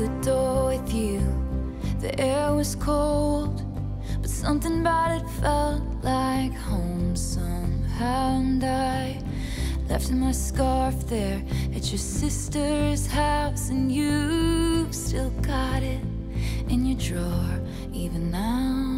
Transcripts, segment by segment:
the door with you. The air was cold, but something about it felt like home somehow. And I left my scarf there at your sister's house, and you've still got it in your drawer even now.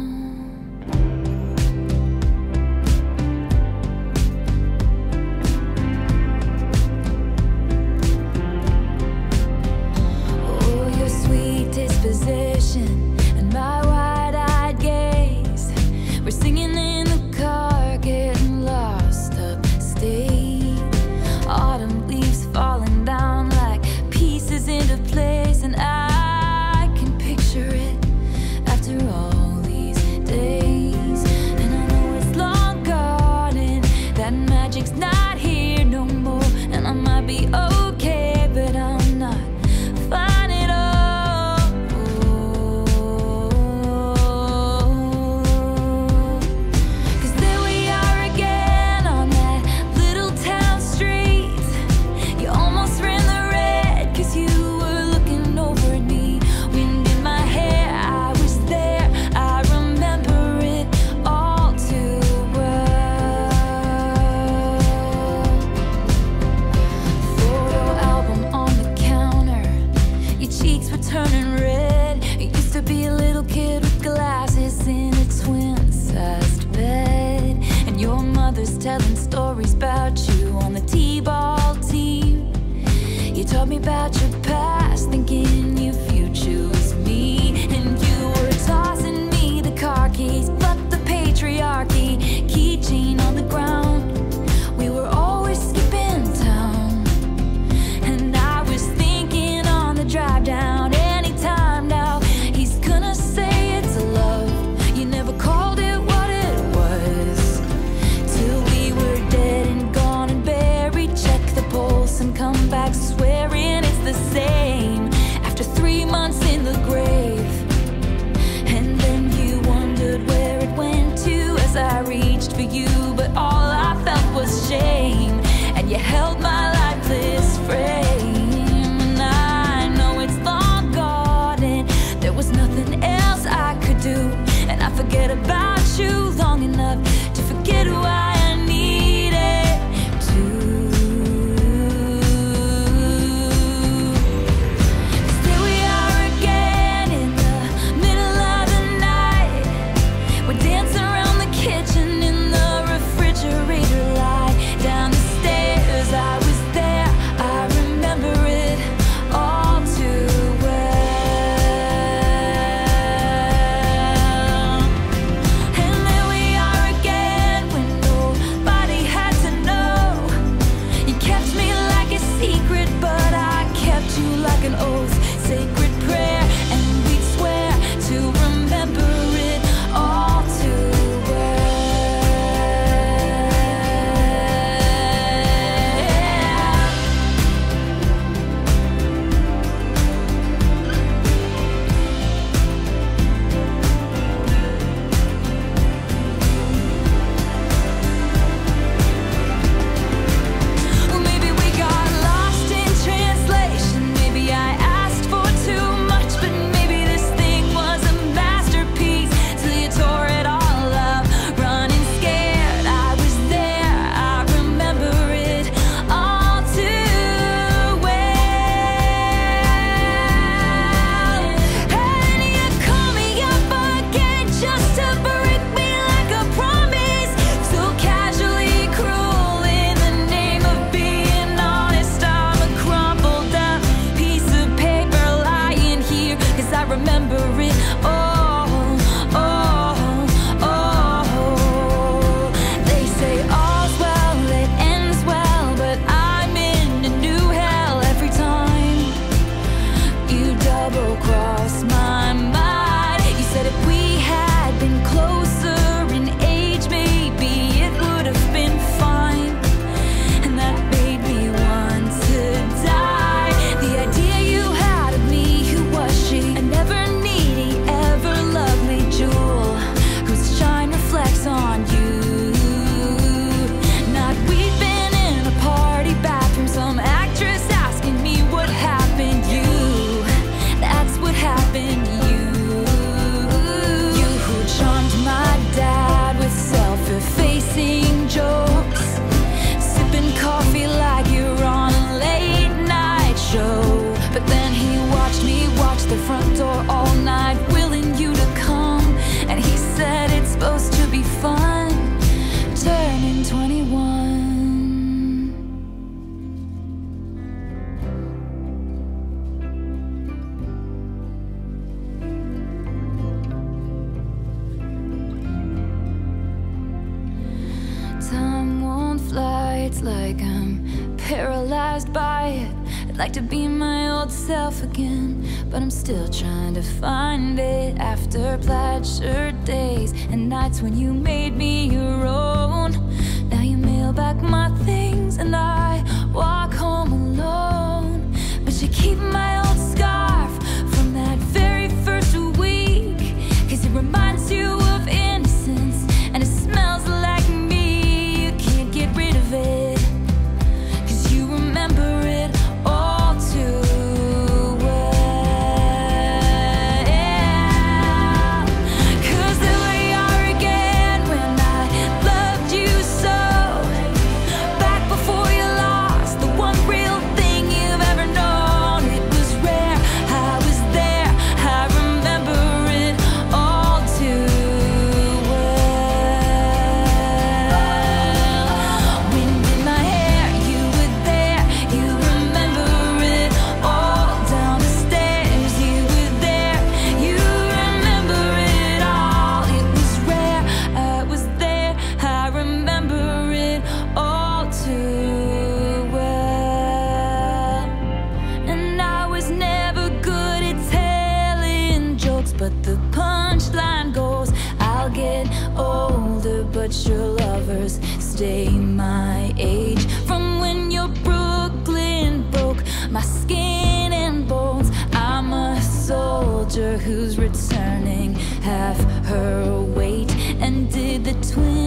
but your lovers stay my age. From when your Brooklyn broke my skin and bones, I'm a soldier who's returning half her weight. And did the twins?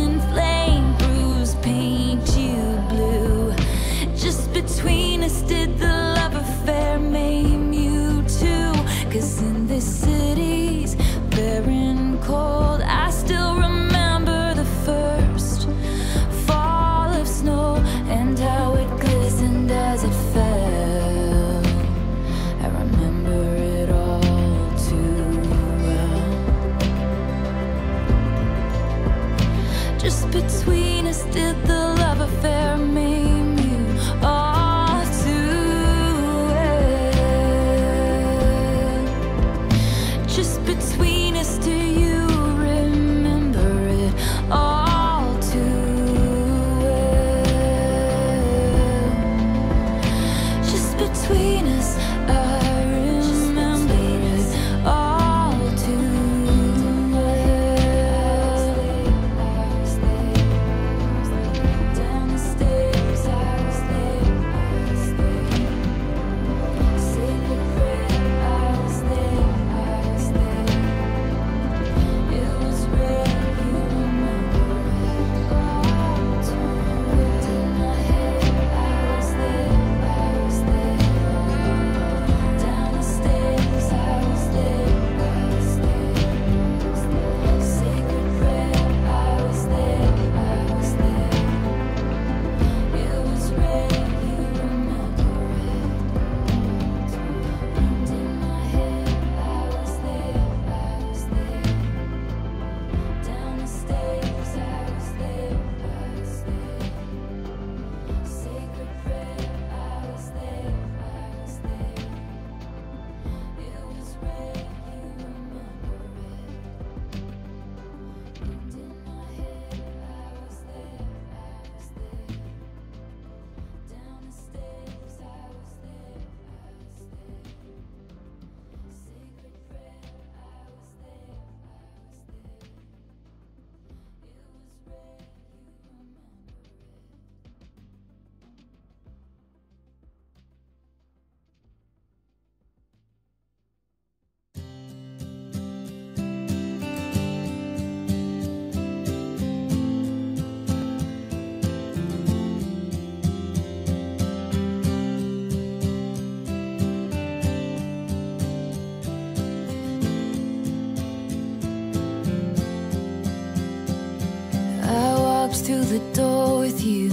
the door with you.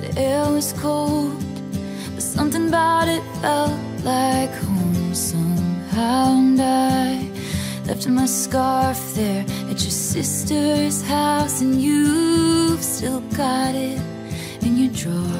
The air was cold But something about it felt like home somehow. And I left my scarf there At your sister's house And you've still got it in your drawer.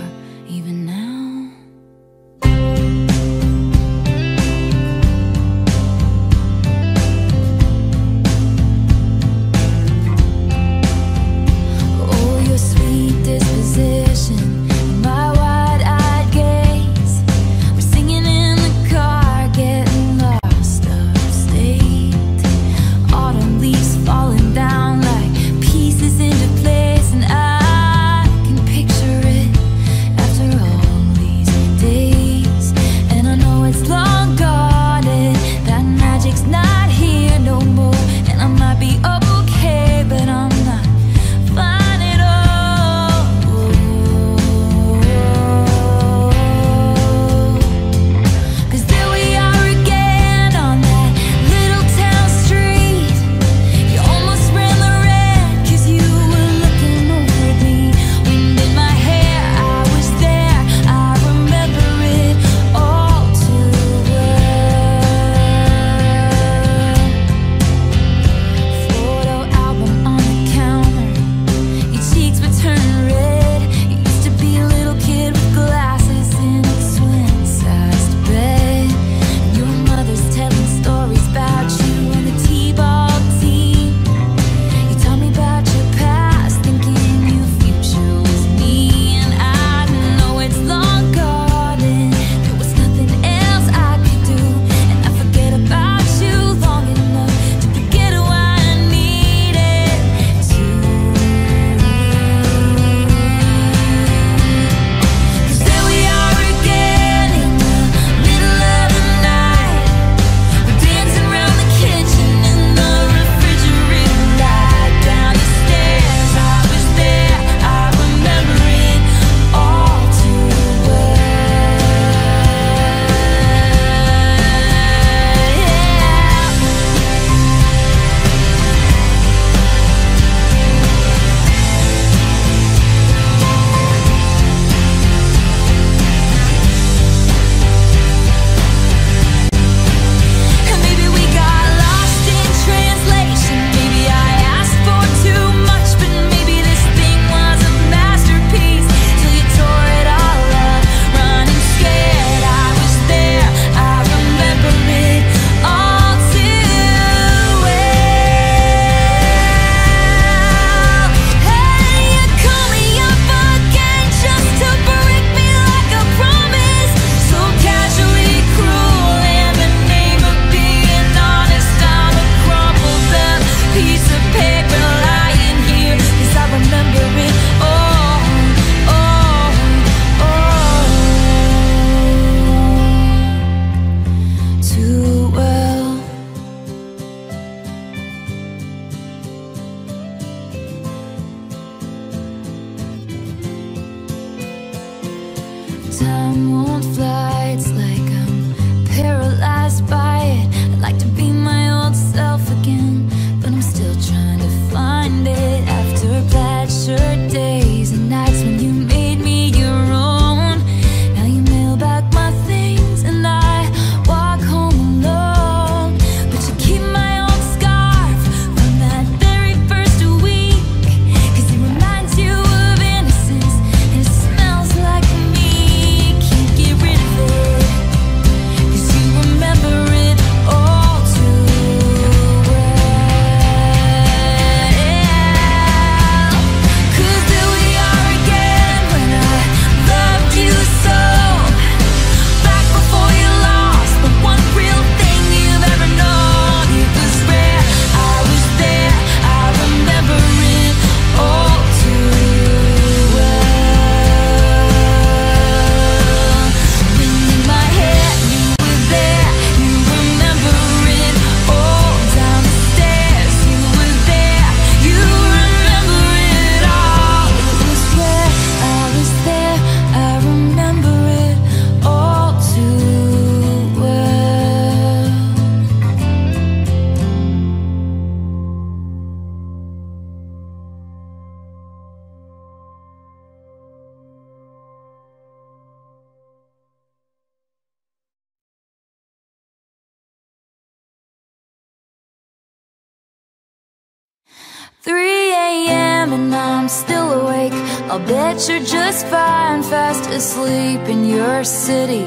You're just fine, fast asleep in your city.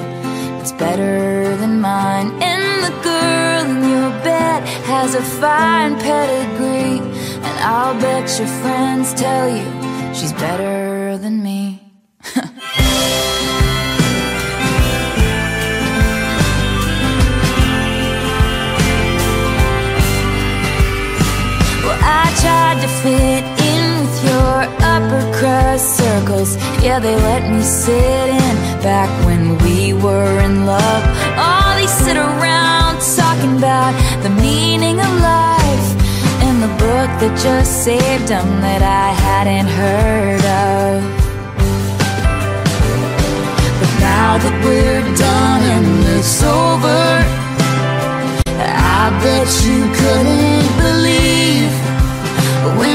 It's better than mine. And the girl in your bed has a fine pedigree. And I'll bet your friends tell you she's better than me. Well, I tried to fit crust circles. Yeah, they let me sit in back when we were in love. Oh, they sit around talking about the meaning of life and the book that just saved them that I hadn't heard of. But now that we're done and it's over, I bet you couldn't believe when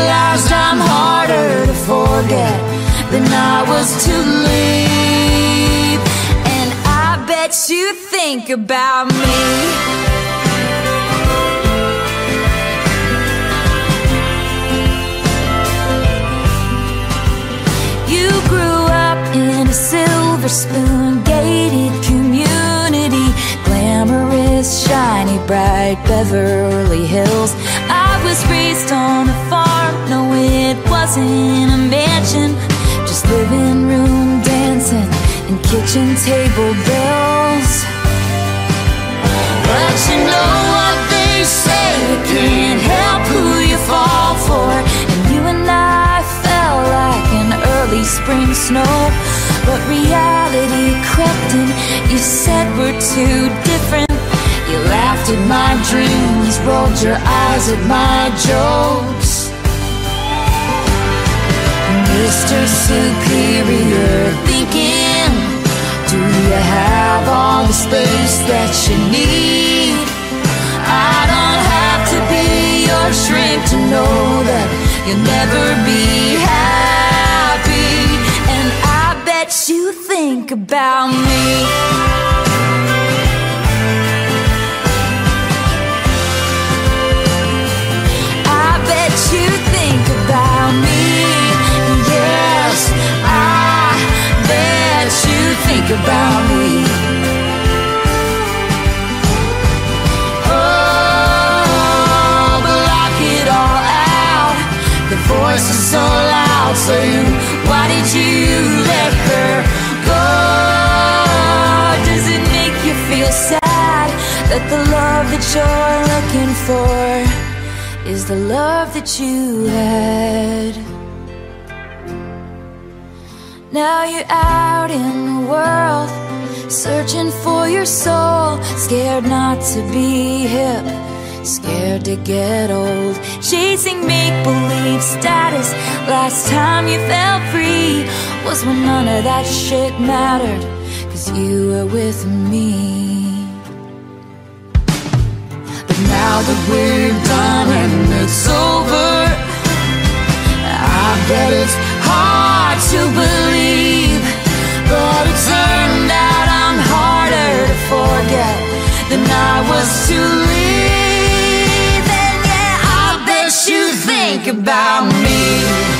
realized I'm harder to forget than I was to leave. And I bet you think about me. You grew up in a silver spoon gated community, glamorous, shiny, bright Beverly Hills I was raised on a farm. Wasn't a mansion. Just living room dancing and kitchen table bells. But you know what they say, you can't help who you fall for. And you and I fell like an early spring snow. But reality crept in, you said we're too different. You laughed at my dreams, rolled your eyes at my jokes. Mr. Superior thinking, do you have all the space that you need? I don't have to be your shrink to know that you'll never be happy. And I bet you think about me. I bet you think about me. Oh, block it all out. The voice is so loud saying, Why did you let her go? Does it make you feel sad that the love that you're looking for is the love that you had? Now you're out in the world, searching for your soul, scared not to be hip, scared to get old, chasing make believe status. Last time you felt free was when none of that shit mattered, cause you were with me. But now that we're done and it's over, I bet it's hard to believe, but it turned out I'm harder to forget than I was to leave. And yeah, I bet you think about me.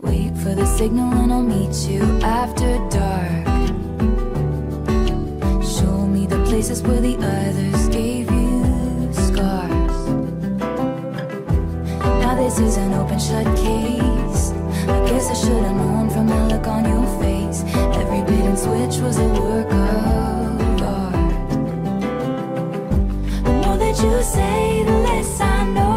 Wait for the signal and I'll meet you after dark. Show me the places where the others gave you scars. Now this is an open shut case. I guess I should have known from the look on your face. Every bit and switch was a work of art. The more that you say, the less I know.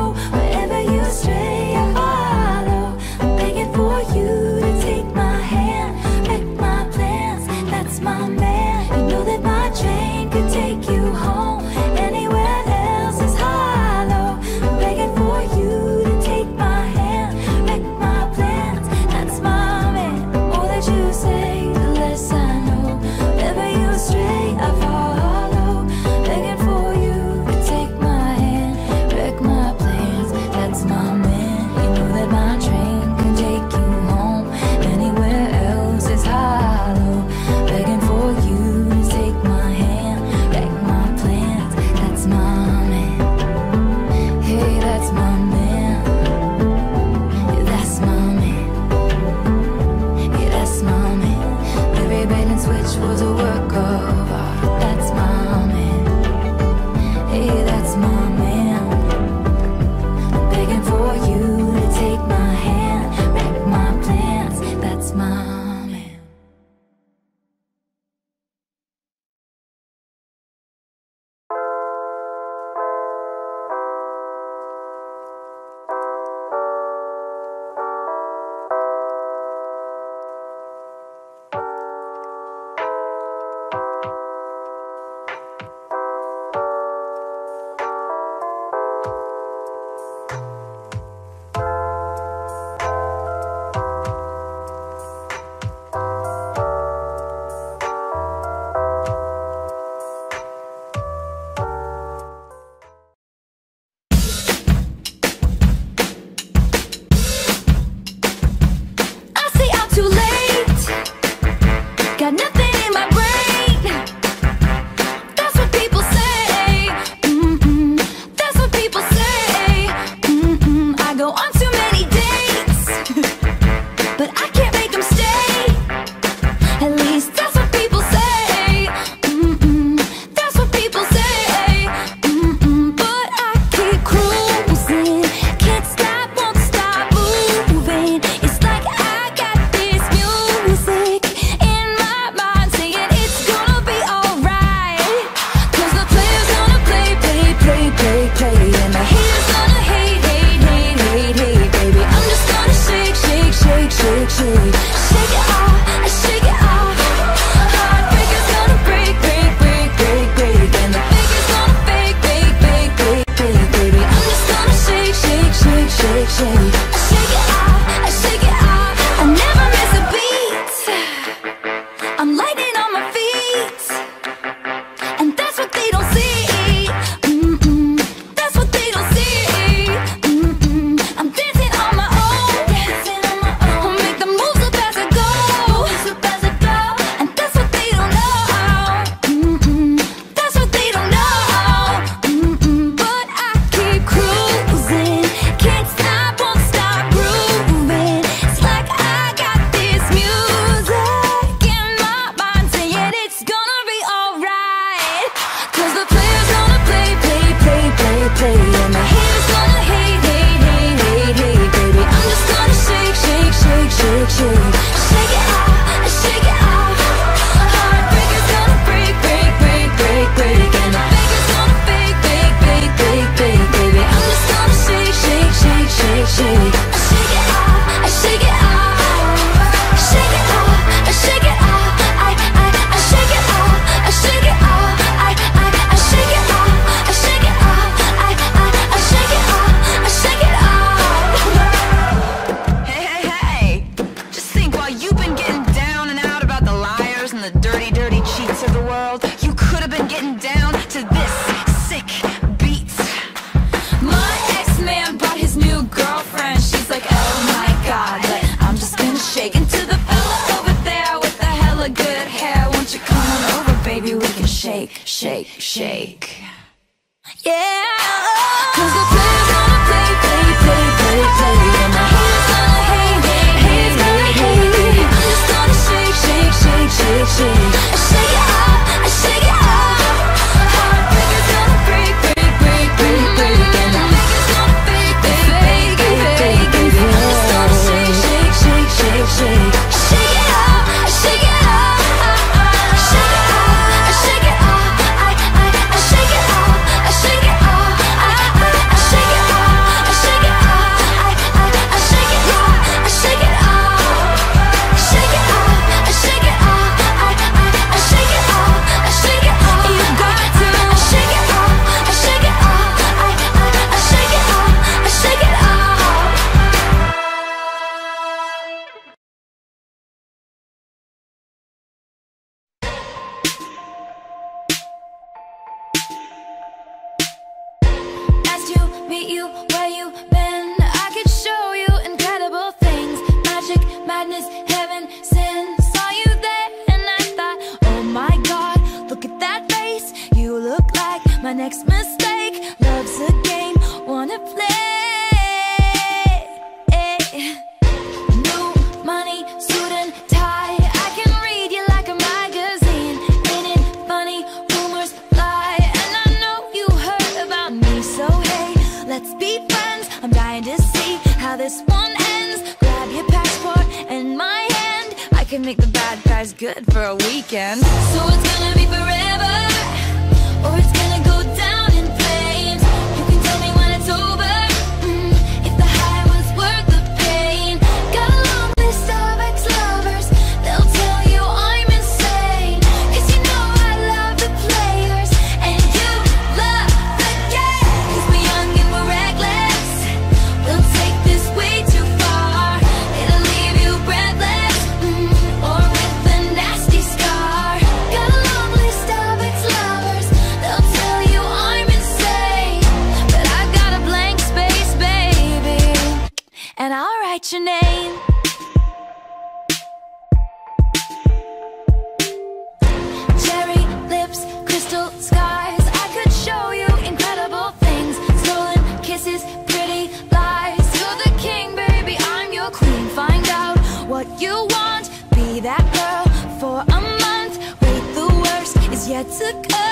what you want. Be that girl for a month. Wait, the worst is yet to come.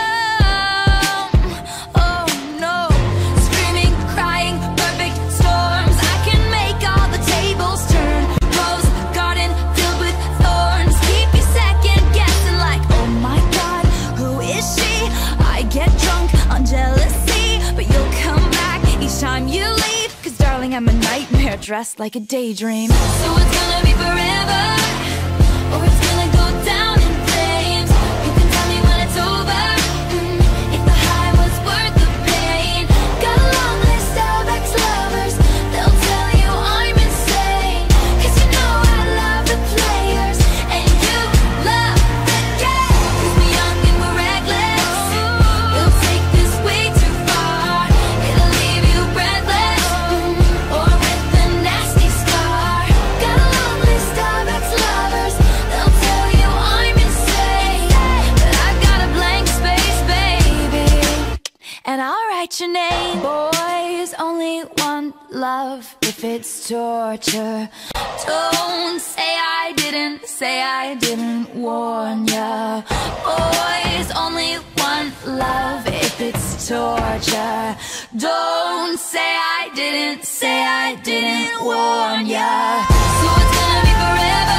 dressed like a daydream. So it's gonna be forever, or it's gonna go down. torture. Don't say I didn't, say I didn't warn ya. Boys, only one love if it's torture. Don't say I didn't, say I didn't warn ya. So it's gonna be forever.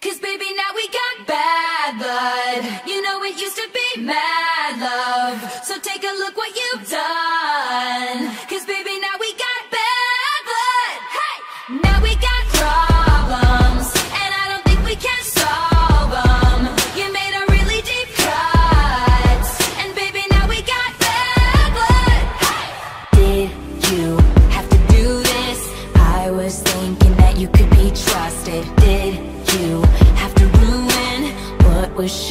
Cause baby, now we got bad blood. You know it used to be mad love. So take a look what you've done. Cause baby, now what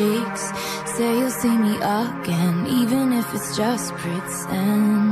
cheeks. Say you'll see me again Even if it's just pretend.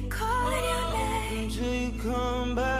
keep calling your name until you come back.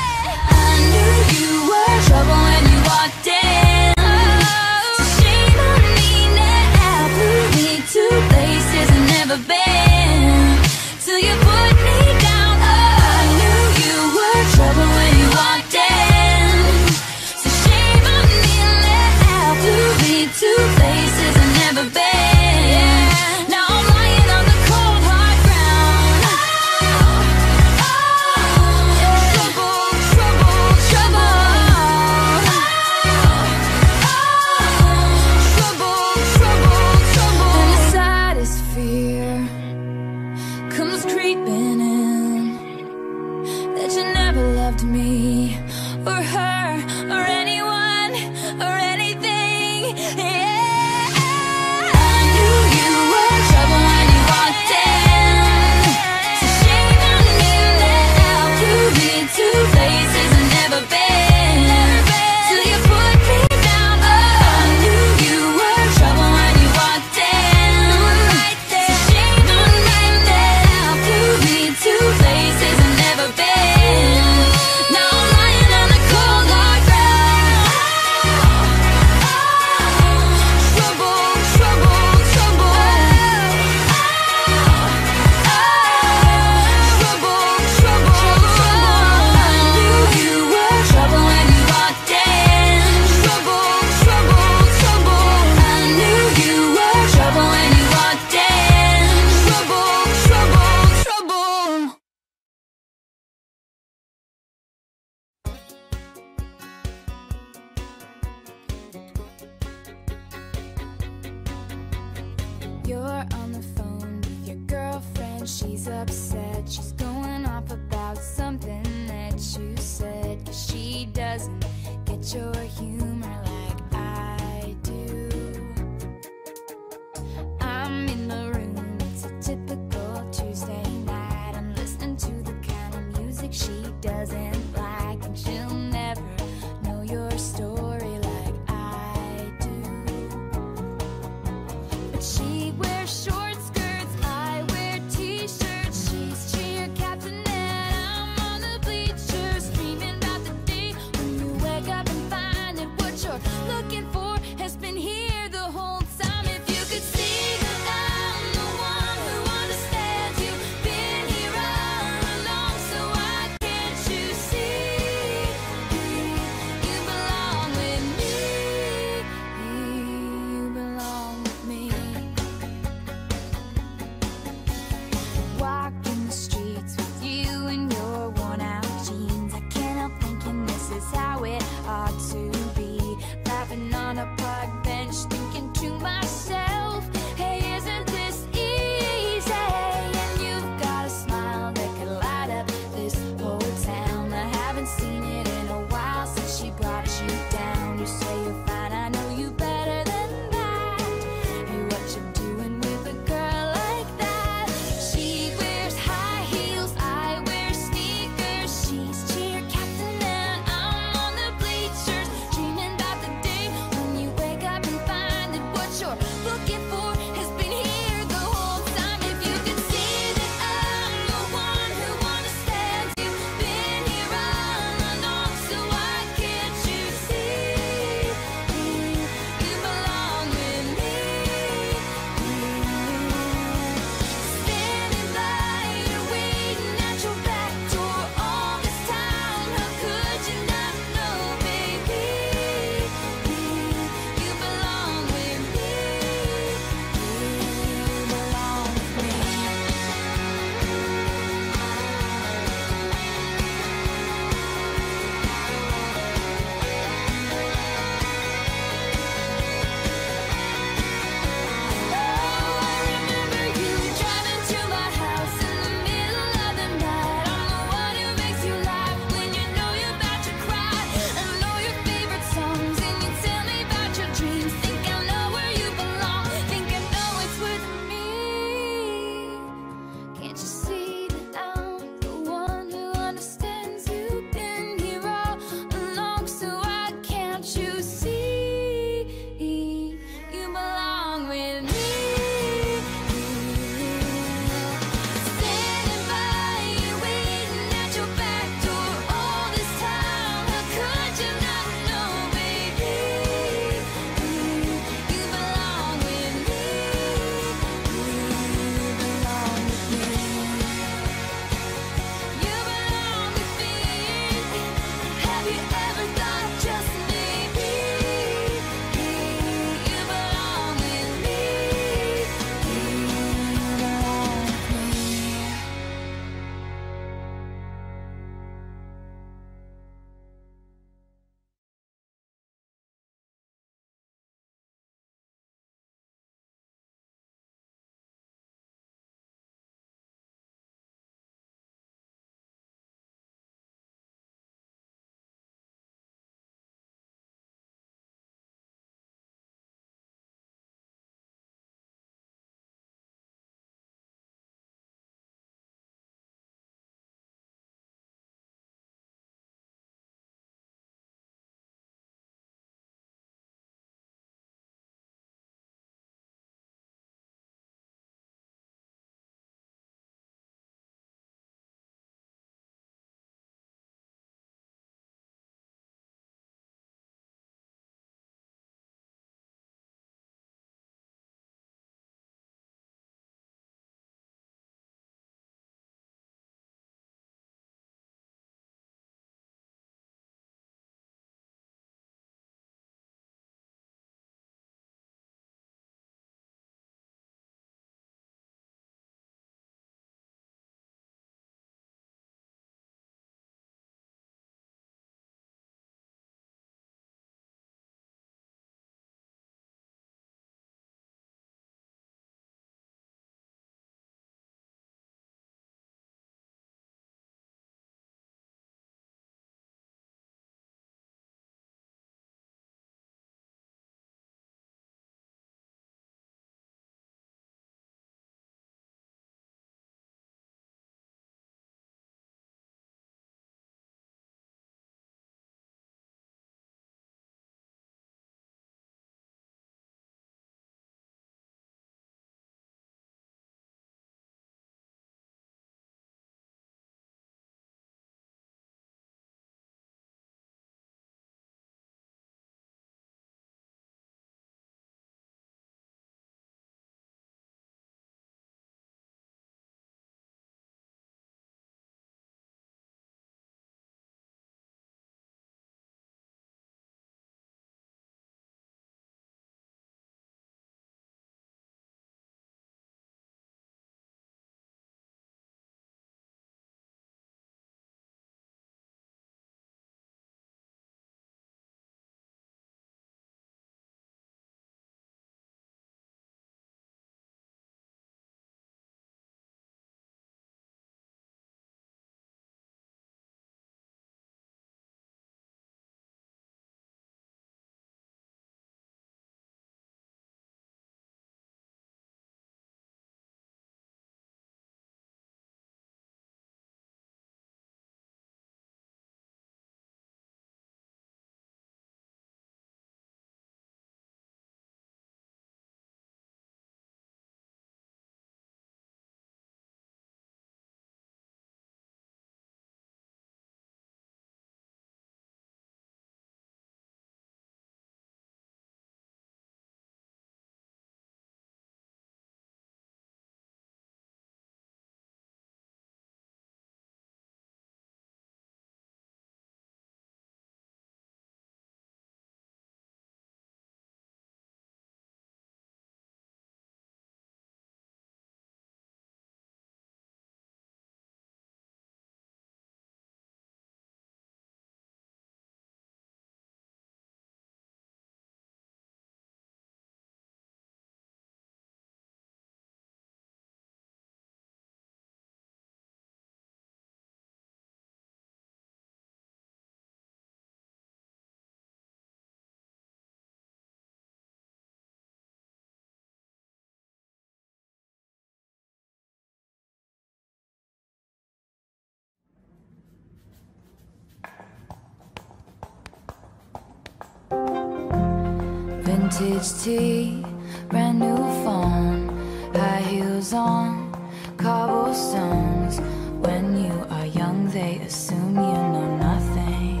Vintage tea, brand new phone, high heels on, cobblestones. When you are young, they assume you know nothing.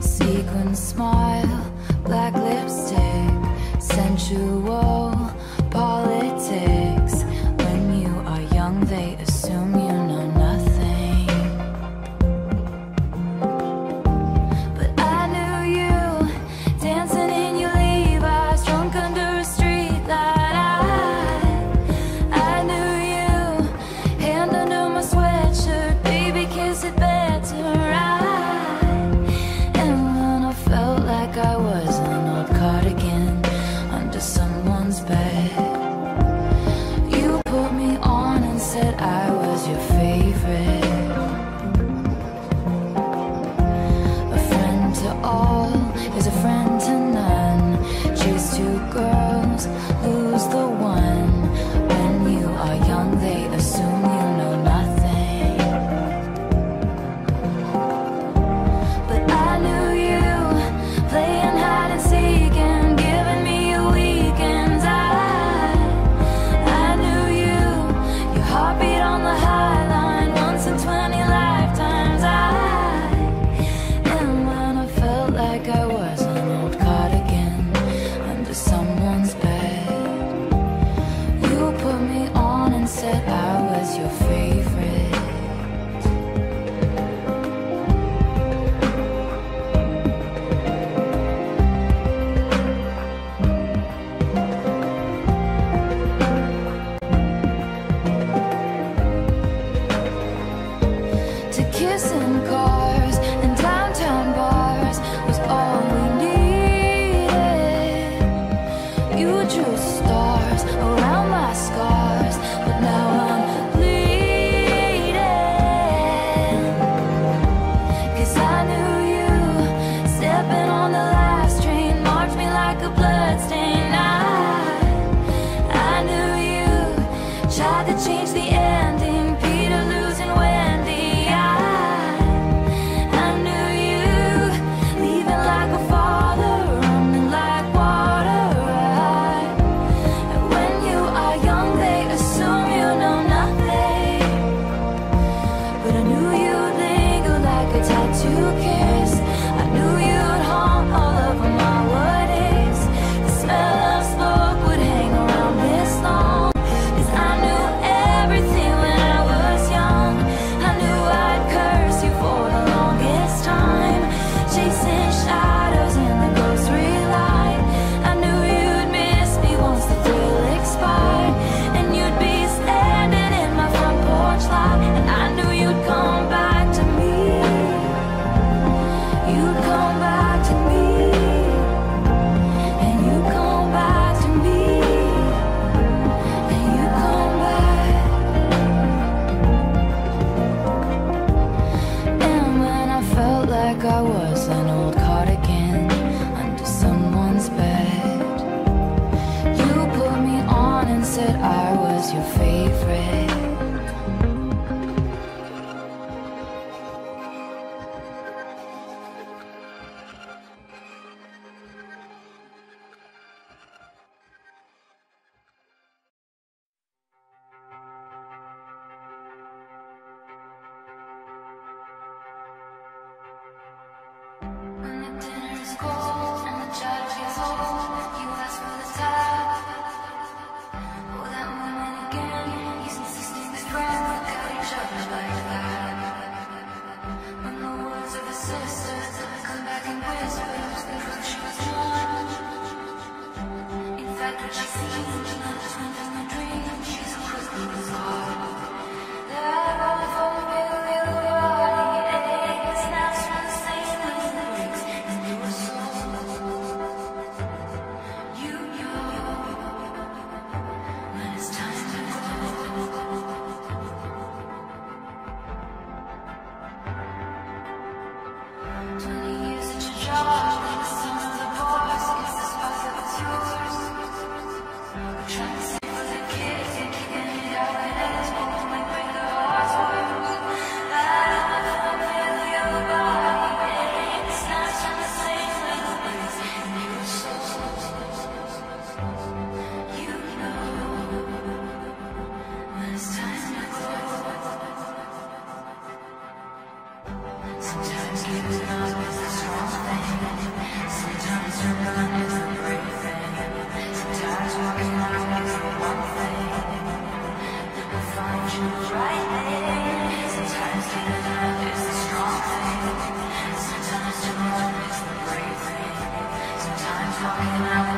Sequin smile, black lipstick, sensual. Sometimes to love is the brave thing. Sometimes walking out.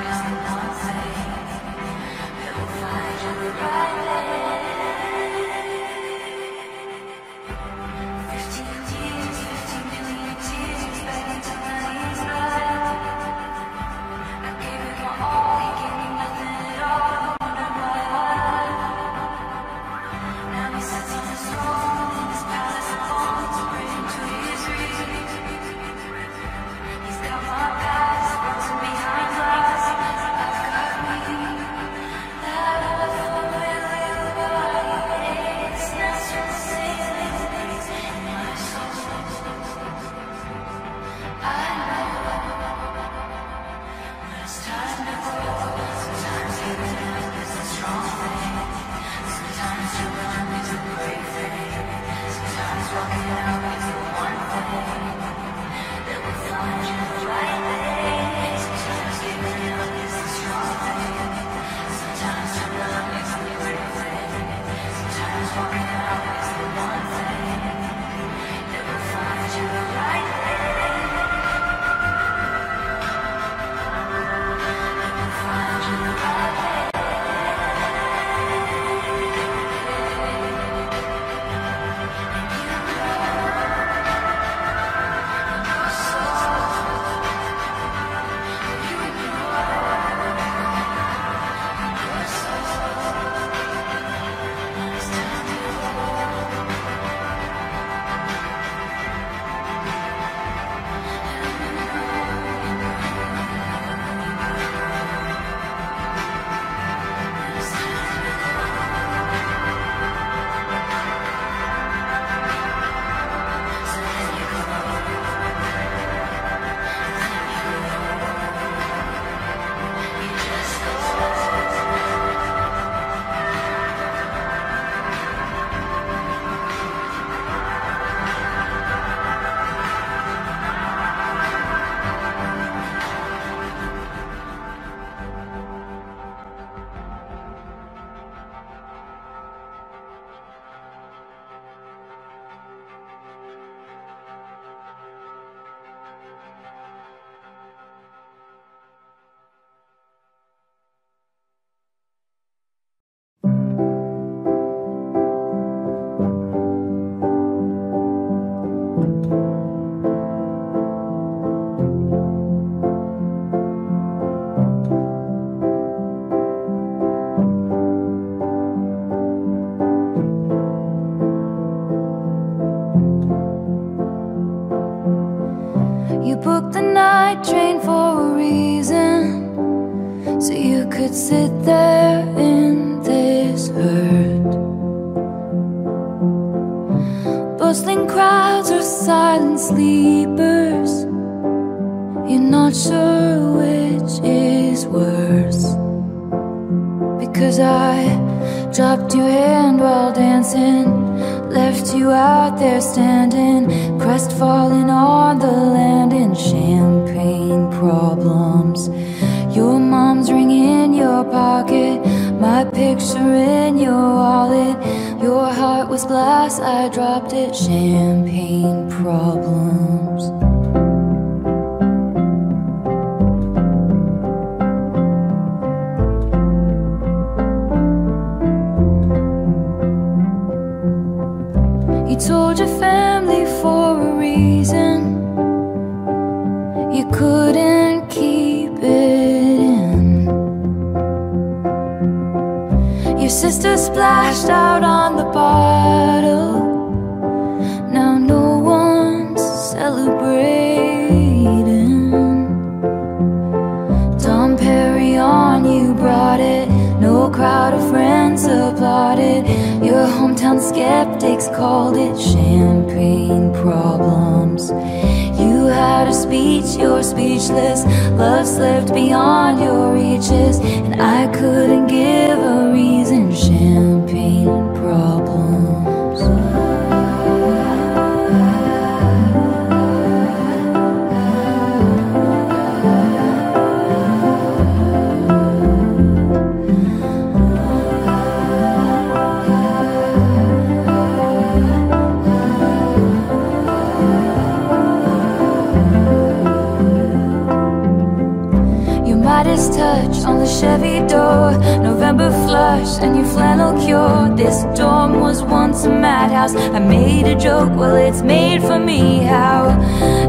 And your flannel cure. This dorm was once a madhouse. I made a joke, well, it's made for me. How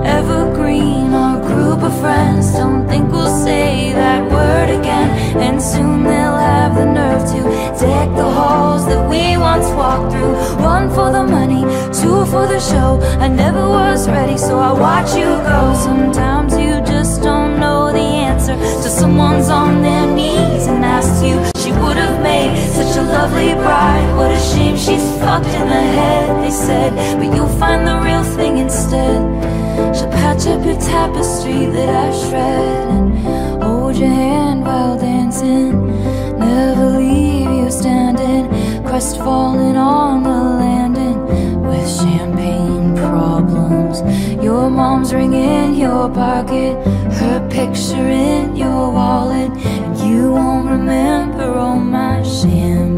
evergreen, our group of friends. Don't think we'll say that word again. And soon they'll have the nerve to deck the halls that we once walked through. One for the money, two for the show. I never was ready, so I watch you go. Sometimes you just don't till someone's on their knees and asks you. She would have made such a lovely bride. What a shame she's fucked in the head, they said. But you'll find the real thing instead. She'll patch up your tapestry that I shred and hold your hand while dancing. Never leave you standing, crestfallen on the landing with champagne problems. Your mom's ring in your pocket, her picture in your wallet. You won't remember all my champagne